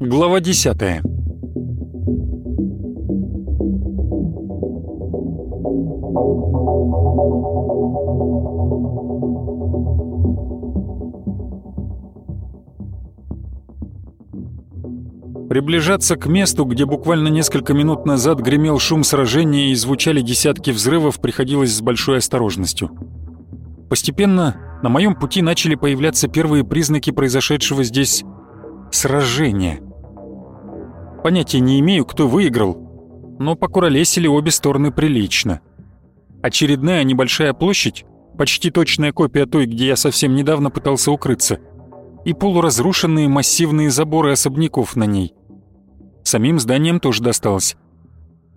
Глава десятая. Приближаться к месту, где буквально несколько минут назад гремел шум сражения и звучали десятки взрывов, приходилось с большой осторожностью. Постепенно на моем пути начали появляться первые признаки произошедшего здесь сражения. Понятия не имею, кто выиграл, но покуролесили обе стороны прилично. Очередная небольшая площадь, почти точная копия той, где я совсем недавно пытался укрыться, и полуразрушенные массивные заборы особняков на ней. Самим зданием тоже досталось.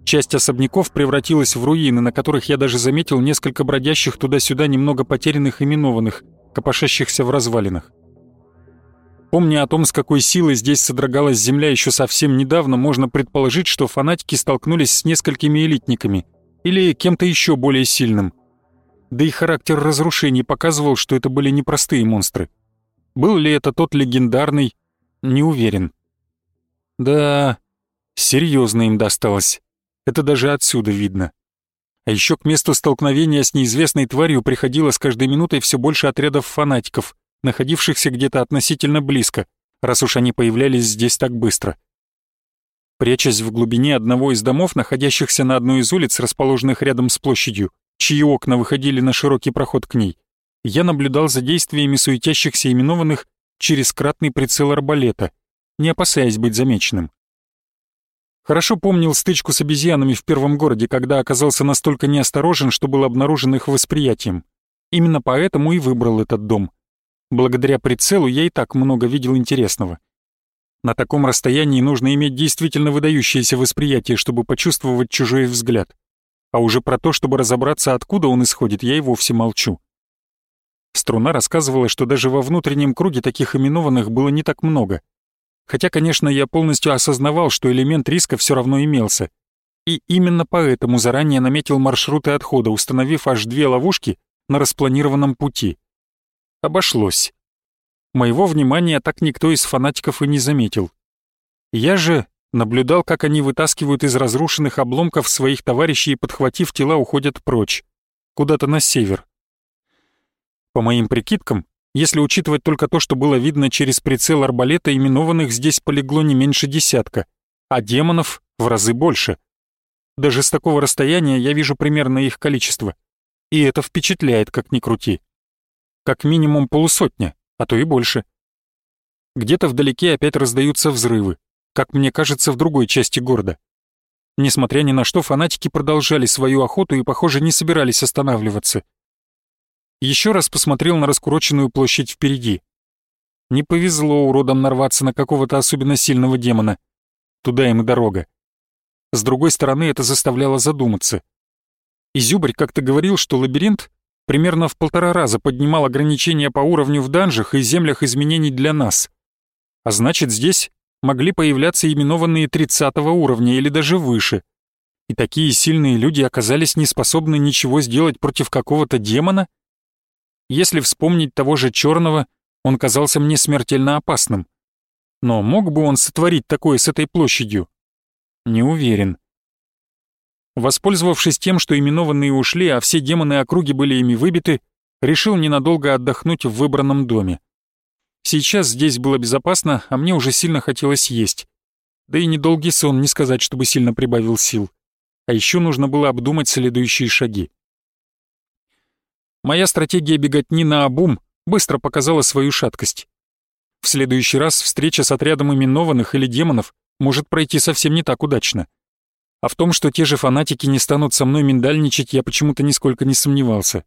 Часть особняков превратилась в руины, на которых я даже заметил несколько бродящих туда-сюда немного потерянных именованных, копошащихся в развалинах. Помня о том, с какой силой здесь содрогалась земля еще совсем недавно, можно предположить, что фанатики столкнулись с несколькими элитниками или кем-то еще более сильным. Да и характер разрушений показывал, что это были непростые монстры. Был ли это тот легендарный, не уверен. Да, серьезно им досталось. Это даже отсюда видно. А еще к месту столкновения с неизвестной тварью приходило с каждой минутой все больше отрядов фанатиков, находившихся где-то относительно близко, раз уж они появлялись здесь так быстро. Прячась в глубине одного из домов, находящихся на одной из улиц, расположенных рядом с площадью, чьи окна выходили на широкий проход к ней, я наблюдал за действиями суетящихся именованных через кратный прицел арбалета — не опасаясь быть замеченным. Хорошо помнил стычку с обезьянами в первом городе, когда оказался настолько неосторожен, что был обнаружен их восприятием. Именно поэтому и выбрал этот дом. Благодаря прицелу я и так много видел интересного. На таком расстоянии нужно иметь действительно выдающееся восприятие, чтобы почувствовать чужой взгляд. А уже про то, чтобы разобраться, откуда он исходит, я и вовсе молчу. Струна рассказывала, что даже во внутреннем круге таких именованных было не так много — Хотя, конечно, я полностью осознавал, что элемент риска все равно имелся. И именно поэтому заранее наметил маршруты отхода, установив аж две ловушки на распланированном пути. Обошлось. Моего внимания так никто из фанатиков и не заметил. Я же наблюдал, как они вытаскивают из разрушенных обломков своих товарищей и, подхватив тела, уходят прочь, куда-то на север. По моим прикидкам, если учитывать только то, что было видно через прицел арбалета, именованных здесь полегло не меньше десятка, а демонов в разы больше. Даже с такого расстояния я вижу примерно их количество. И это впечатляет, как ни крути. Как минимум полусотня, а то и больше. Где-то вдалеке опять раздаются взрывы, как мне кажется, в другой части города. Несмотря ни на что, фанатики продолжали свою охоту и, похоже, не собирались останавливаться еще раз посмотрел на раскуроченную площадь впереди. Не повезло уродам нарваться на какого-то особенно сильного демона. Туда им и дорога. С другой стороны, это заставляло задуматься. Изюбрь как-то говорил, что лабиринт примерно в полтора раза поднимал ограничения по уровню в данжах и землях изменений для нас. А значит, здесь могли появляться именованные 30 уровня или даже выше. И такие сильные люди оказались не способны ничего сделать против какого-то демона — если вспомнить того же черного, он казался мне смертельно опасным. Но мог бы он сотворить такое с этой площадью? Не уверен. Воспользовавшись тем, что именованные ушли, а все демоны округи были ими выбиты, решил ненадолго отдохнуть в выбранном доме. Сейчас здесь было безопасно, а мне уже сильно хотелось есть. Да и недолгий сон, не сказать, чтобы сильно прибавил сил. А еще нужно было обдумать следующие шаги. Моя стратегия беготни на обум быстро показала свою шаткость. В следующий раз встреча с отрядом именованных или демонов может пройти совсем не так удачно. А в том, что те же фанатики не станут со мной миндальничать, я почему-то нисколько не сомневался.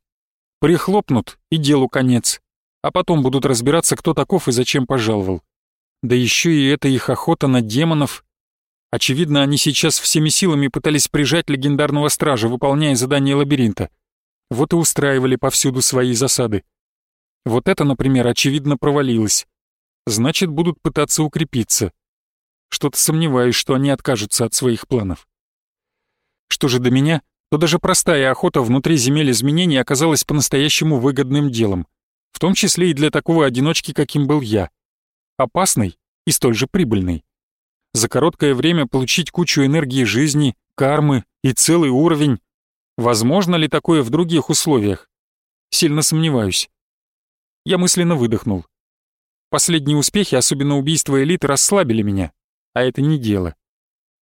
Прихлопнут, и делу конец. А потом будут разбираться, кто таков и зачем пожаловал. Да еще и эта их охота на демонов. Очевидно, они сейчас всеми силами пытались прижать легендарного стража, выполняя задание лабиринта. Вот и устраивали повсюду свои засады. Вот это, например, очевидно провалилось. Значит, будут пытаться укрепиться. Что-то сомневаюсь, что они откажутся от своих планов. Что же до меня, то даже простая охота внутри земель изменений оказалась по-настоящему выгодным делом, в том числе и для такого одиночки, каким был я. Опасный и столь же прибыльный. За короткое время получить кучу энергии жизни, кармы и целый уровень. Возможно ли такое в других условиях? Сильно сомневаюсь. Я мысленно выдохнул. Последние успехи, особенно убийство элиты, расслабили меня, а это не дело.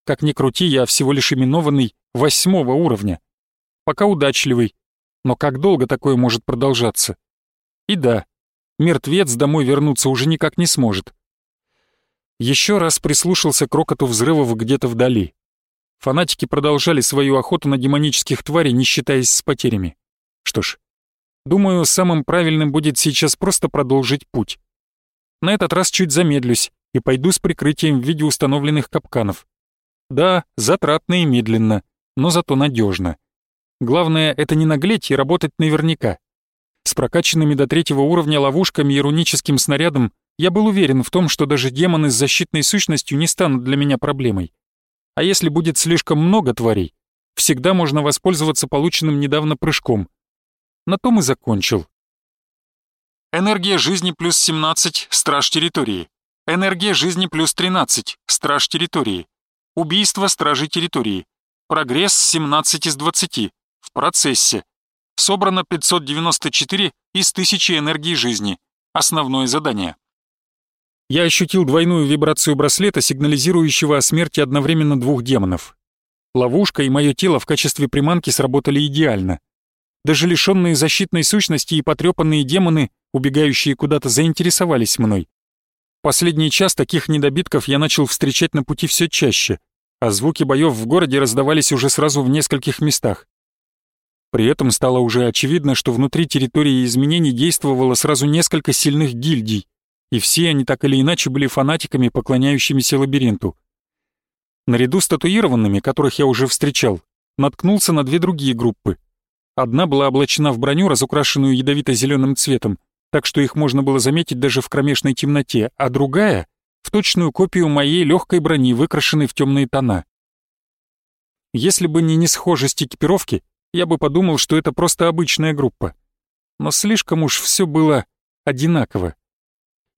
Как ни крути, я всего лишь именованный восьмого уровня. Пока удачливый, но как долго такое может продолжаться? И да, мертвец домой вернуться уже никак не сможет. Еще раз прислушался к рокоту взрывов где-то вдали. Фанатики продолжали свою охоту на демонических тварей, не считаясь с потерями. Что ж, думаю, самым правильным будет сейчас просто продолжить путь. На этот раз чуть замедлюсь и пойду с прикрытием в виде установленных капканов. Да, затратно и медленно, но зато надежно. Главное — это не наглеть и работать наверняка. С прокачанными до третьего уровня ловушками и руническим снарядом я был уверен в том, что даже демоны с защитной сущностью не станут для меня проблемой. А если будет слишком много тварей, всегда можно воспользоваться полученным недавно прыжком. На том и закончил. Энергия жизни плюс 17, страж территории. Энергия жизни плюс 13, страж территории. Убийство стражей территории. Прогресс 17 из 20. В процессе. Собрано 594 из 1000 энергии жизни. Основное задание. Я ощутил двойную вибрацию браслета, сигнализирующего о смерти одновременно двух демонов. Ловушка и мое тело в качестве приманки сработали идеально. Даже лишенные защитной сущности и потрепанные демоны, убегающие куда-то, заинтересовались мной. Последний час таких недобитков я начал встречать на пути все чаще, а звуки боев в городе раздавались уже сразу в нескольких местах. При этом стало уже очевидно, что внутри территории изменений действовало сразу несколько сильных гильдий, и все они так или иначе были фанатиками, поклоняющимися лабиринту. Наряду с татуированными, которых я уже встречал, наткнулся на две другие группы. Одна была облачена в броню, разукрашенную ядовито-зеленым цветом, так что их можно было заметить даже в кромешной темноте, а другая — в точную копию моей легкой брони, выкрашенной в темные тона. Если бы не несхожесть экипировки, я бы подумал, что это просто обычная группа. Но слишком уж все было одинаково.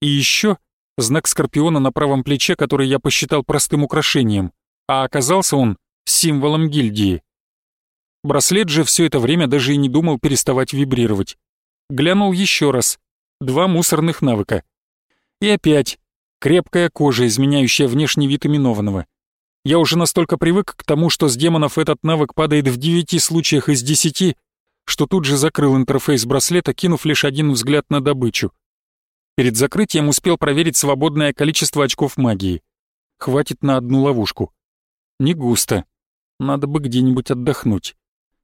И еще знак Скорпиона на правом плече, который я посчитал простым украшением, а оказался он символом гильдии. Браслет же все это время даже и не думал переставать вибрировать. Глянул еще раз, два мусорных навыка. И опять крепкая кожа, изменяющая внешний вид именованного. Я уже настолько привык к тому, что с демонов этот навык падает в девяти случаях из десяти, что тут же закрыл интерфейс браслета, кинув лишь один взгляд на добычу. Перед закрытием успел проверить свободное количество очков магии. Хватит на одну ловушку. Не густо. Надо бы где-нибудь отдохнуть.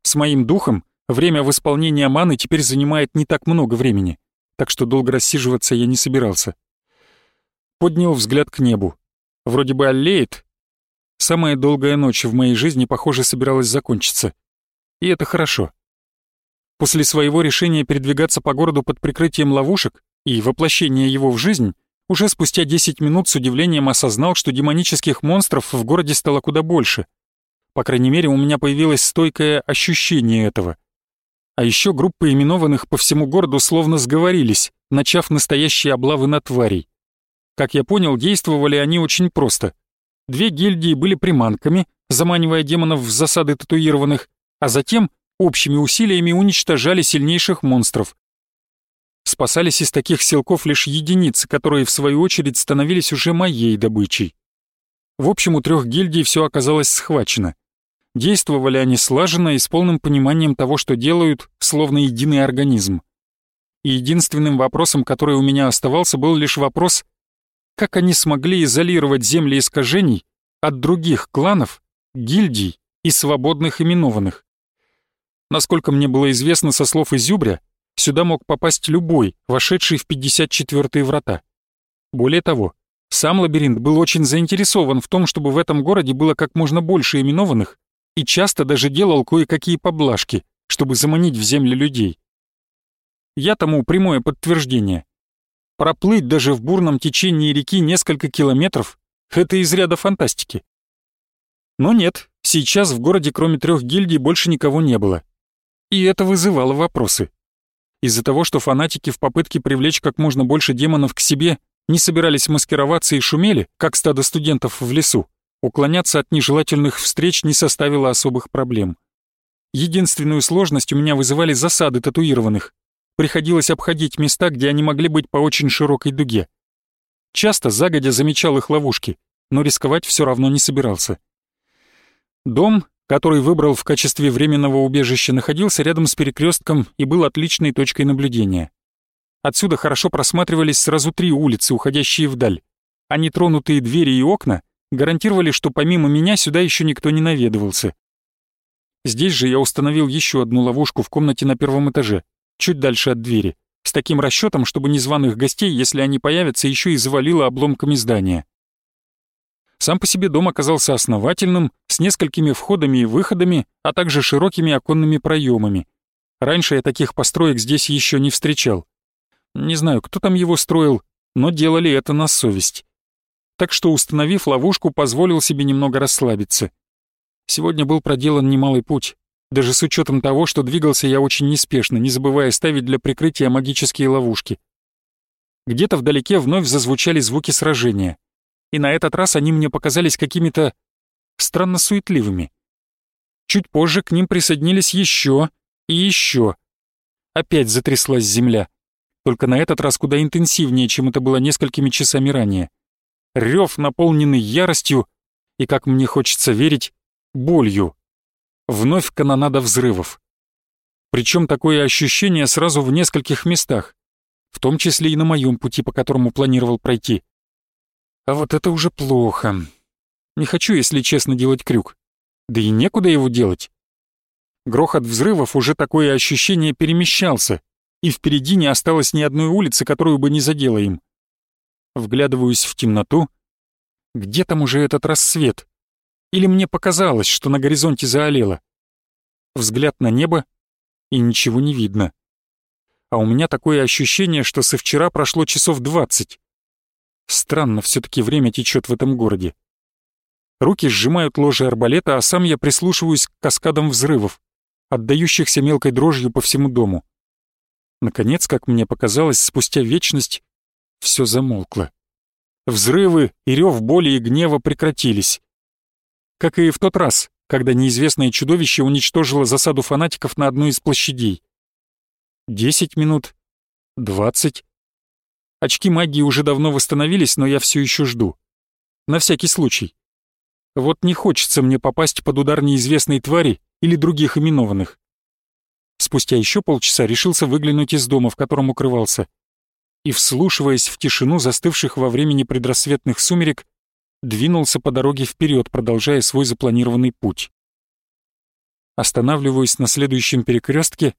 С моим духом время восполнения маны теперь занимает не так много времени так что долго рассиживаться я не собирался. Поднял взгляд к небу. Вроде бы аллеет. Самая долгая ночь в моей жизни, похоже, собиралась закончиться. И это хорошо. После своего решения передвигаться по городу под прикрытием ловушек и воплощения его в жизнь, уже спустя 10 минут с удивлением осознал, что демонических монстров в городе стало куда больше. По крайней мере, у меня появилось стойкое ощущение этого. А еще группы именованных по всему городу словно сговорились, начав настоящие облавы на тварей. Как я понял, действовали они очень просто. Две гильдии были приманками, заманивая демонов в засады татуированных, а затем общими усилиями уничтожали сильнейших монстров. Спасались из таких силков лишь единицы, которые в свою очередь становились уже моей добычей. В общем, у трех гильдий все оказалось схвачено. Действовали они слаженно и с полным пониманием того, что делают, словно единый организм. И единственным вопросом, который у меня оставался, был лишь вопрос, как они смогли изолировать земли искажений от других кланов, гильдий и свободных именованных. Насколько мне было известно со слов Изюбря, сюда мог попасть любой, вошедший в 54-е врата. Более того, сам лабиринт был очень заинтересован в том, чтобы в этом городе было как можно больше именованных и часто даже делал кое-какие поблажки, чтобы заманить в земли людей. Я тому прямое подтверждение. Проплыть даже в бурном течении реки несколько километров — это из ряда фантастики. Но нет, Сейчас в городе кроме трех гильдий больше никого не было. И это вызывало вопросы. Из-за того, что фанатики в попытке привлечь как можно больше демонов к себе не собирались маскироваться и шумели, как стадо студентов в лесу, уклоняться от нежелательных встреч не составило особых проблем. Единственную сложность у меня вызывали засады татуированных. Приходилось обходить места, где они могли быть по очень широкой дуге. Часто загодя замечал их ловушки, но рисковать все равно не собирался. Дом, который выбрал в качестве временного убежища, находился рядом с перекрестком и был отличной точкой наблюдения. Отсюда хорошо просматривались сразу три улицы, уходящие вдаль, а нетронутые двери и окна гарантировали, что помимо меня сюда еще никто не наведывался. Здесь же я установил еще одну ловушку в комнате на первом этаже, чуть дальше от двери, с таким расчетом, чтобы незваных гостей, если они появятся, еще и завалило обломками здания. Сам по себе дом оказался основательным, с несколькими входами и выходами, а также широкими оконными проемами. Раньше я таких построек здесь еще не встречал. Не знаю, кто там его строил, но делали это на совесть. Так что, установив ловушку, позволил себе немного расслабиться — Сегодня был проделан немалый путь, даже с учетом того, что двигался я очень неспешно, не забывая ставить для прикрытия магические ловушки. Где-то вдалеке вновь зазвучали звуки сражения, и на этот раз они мне показались какими-то странно суетливыми. Чуть позже к ним присоединились еще и еще. Опять затряслась земля, только на этот раз куда интенсивнее, чем это было несколькими часами ранее. Рев, наполненный яростью, и, как мне хочется верить, болью. Вновь канонада взрывов. Причем такое ощущение сразу в нескольких местах, в том числе и на моем пути, по которому планировал пройти. А вот это уже плохо. Не хочу, если честно, делать крюк. Да и некуда его делать. Грохот взрывов уже такое ощущение перемещался, и впереди не осталось ни одной улицы, которую бы не задело им. Вглядываюсь в темноту. Где там уже этот рассвет? Или мне показалось, что на горизонте заолело? Взгляд на небо, и ничего не видно. А у меня такое ощущение, что со вчера прошло часов двадцать. Странно все таки время течет в этом городе. Руки сжимают ложе арбалета, а сам я прислушиваюсь к каскадам взрывов, отдающихся мелкой дрожью по всему дому. Наконец, как мне показалось, спустя вечность все замолкло. Взрывы и рев боли и гнева прекратились как и в тот раз, когда неизвестное чудовище уничтожило засаду фанатиков на одной из площадей. Десять минут, двадцать. Очки магии уже давно восстановились, но я все еще жду. На всякий случай. Вот не хочется мне попасть под удар неизвестной твари или других именованных. Спустя еще полчаса решился выглянуть из дома, в котором укрывался, и, вслушиваясь в тишину застывших во времени предрассветных сумерек, двинулся по дороге вперед, продолжая свой запланированный путь. Останавливаюсь на следующем перекрестке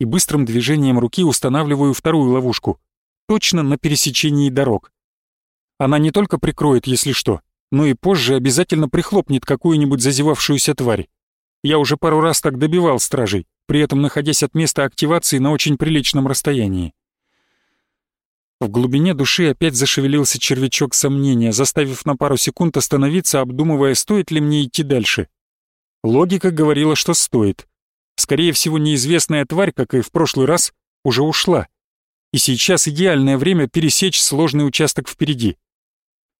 и быстрым движением руки устанавливаю вторую ловушку, точно на пересечении дорог. Она не только прикроет, если что, но и позже обязательно прихлопнет какую-нибудь зазевавшуюся тварь. Я уже пару раз так добивал стражей, при этом находясь от места активации на очень приличном расстоянии. В глубине души опять зашевелился червячок сомнения, заставив на пару секунд остановиться, обдумывая, стоит ли мне идти дальше. Логика говорила, что стоит. Скорее всего, неизвестная тварь, как и в прошлый раз, уже ушла. И сейчас идеальное время пересечь сложный участок впереди.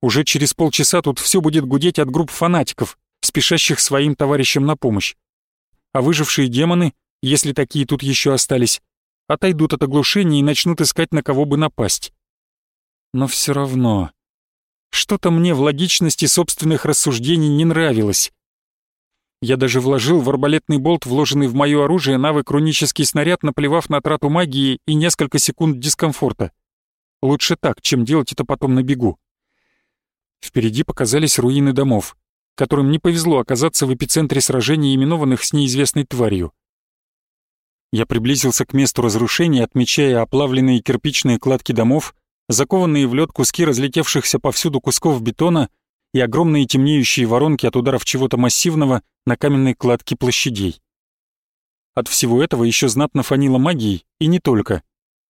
Уже через полчаса тут все будет гудеть от групп фанатиков, спешащих своим товарищам на помощь. А выжившие демоны, если такие тут еще остались, отойдут от оглушения и начнут искать, на кого бы напасть. Но все равно... Что-то мне в логичности собственных рассуждений не нравилось. Я даже вложил в арбалетный болт, вложенный в мое оружие, навык рунический снаряд, наплевав на трату магии и несколько секунд дискомфорта. Лучше так, чем делать это потом на бегу. Впереди показались руины домов, которым не повезло оказаться в эпицентре сражений, именованных с неизвестной тварью. Я приблизился к месту разрушения, отмечая оплавленные кирпичные кладки домов, закованные в лед куски разлетевшихся повсюду кусков бетона и огромные темнеющие воронки от ударов чего-то массивного на каменной кладке площадей. От всего этого еще знатно фанило магией, и не только.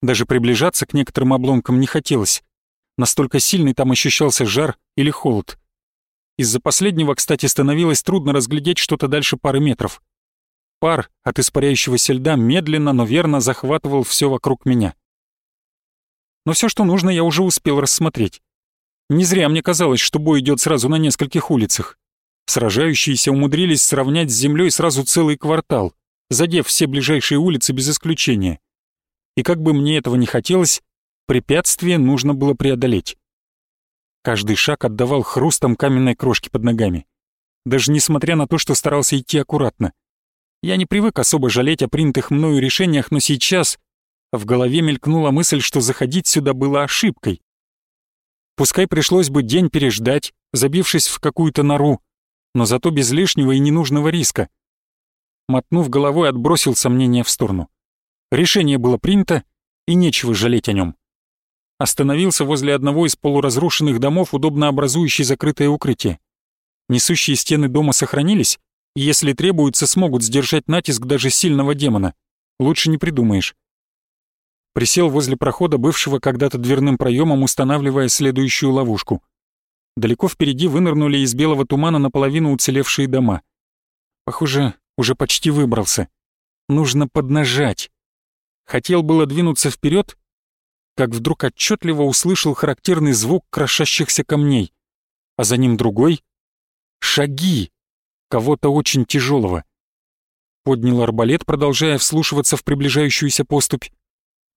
Даже приближаться к некоторым обломкам не хотелось. Настолько сильный там ощущался жар или холод. Из-за последнего, кстати, становилось трудно разглядеть что-то дальше пары метров. Пар от испаряющегося льда медленно, но верно захватывал все вокруг меня. Но все, что нужно, я уже успел рассмотреть. Не зря мне казалось, что бой идет сразу на нескольких улицах. Сражающиеся умудрились сравнять с землей сразу целый квартал, задев все ближайшие улицы без исключения. И как бы мне этого не хотелось, препятствие нужно было преодолеть. Каждый шаг отдавал хрустом каменной крошки под ногами. Даже несмотря на то, что старался идти аккуратно. Я не привык особо жалеть о принятых мною решениях, но сейчас в голове мелькнула мысль, что заходить сюда было ошибкой. Пускай пришлось бы день переждать, забившись в какую-то нору, но зато без лишнего и ненужного риска. Мотнув головой, отбросил сомнения в сторону. Решение было принято, и нечего жалеть о нем. Остановился возле одного из полуразрушенных домов, удобно образующий закрытое укрытие. Несущие стены дома сохранились, и если требуется, смогут сдержать натиск даже сильного демона. Лучше не придумаешь. Присел возле прохода, бывшего когда-то дверным проемом, устанавливая следующую ловушку. Далеко впереди вынырнули из белого тумана наполовину уцелевшие дома. Похоже, уже почти выбрался. Нужно поднажать. Хотел было двинуться вперед, как вдруг отчетливо услышал характерный звук крошащихся камней, а за ним другой — шаги кого-то очень тяжелого. Поднял арбалет, продолжая вслушиваться в приближающуюся поступь.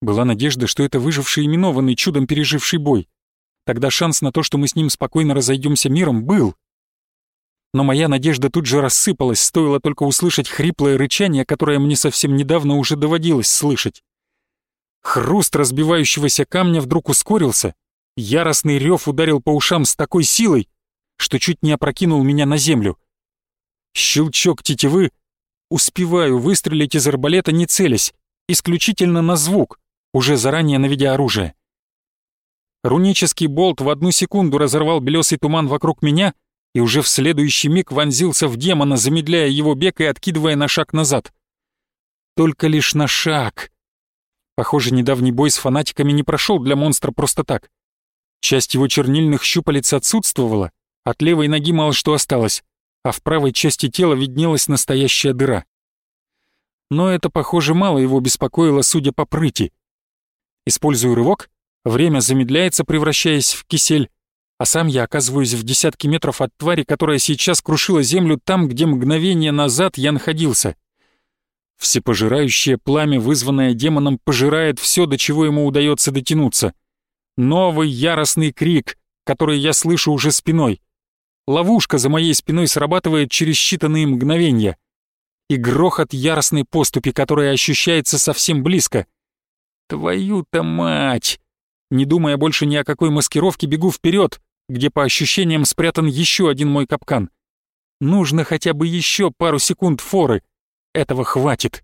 Была надежда, что это выживший именованный, чудом переживший бой. Тогда шанс на то, что мы с ним спокойно разойдемся миром, был. Но моя надежда тут же рассыпалась, стоило только услышать хриплое рычание, которое мне совсем недавно уже доводилось слышать. Хруст разбивающегося камня вдруг ускорился, яростный рев ударил по ушам с такой силой, что чуть не опрокинул меня на землю. Щелчок тетивы, успеваю выстрелить из арбалета не целясь, исключительно на звук, уже заранее наведя оружие. Рунический болт в одну секунду разорвал белесый туман вокруг меня и уже в следующий миг вонзился в демона, замедляя его бег и откидывая на шаг назад. Только лишь на шаг. Похоже, недавний бой с фанатиками не прошел для монстра просто так. Часть его чернильных щупалец отсутствовала, от левой ноги мало что осталось, а в правой части тела виднелась настоящая дыра. Но это, похоже, мало его беспокоило, судя по прыти. Использую рывок, время замедляется, превращаясь в кисель, а сам я оказываюсь в десятке метров от твари, которая сейчас крушила землю там, где мгновение назад я находился. Всепожирающее пламя, вызванное демоном, пожирает все, до чего ему удается дотянуться. Новый яростный крик, который я слышу уже спиной. Ловушка за моей спиной срабатывает через считанные мгновения. И грохот яростной поступи, которая ощущается совсем близко. Твою-то мать! Не думая больше ни о какой маскировке, бегу вперед, где по ощущениям спрятан еще один мой капкан. Нужно хотя бы еще пару секунд форы. Этого хватит.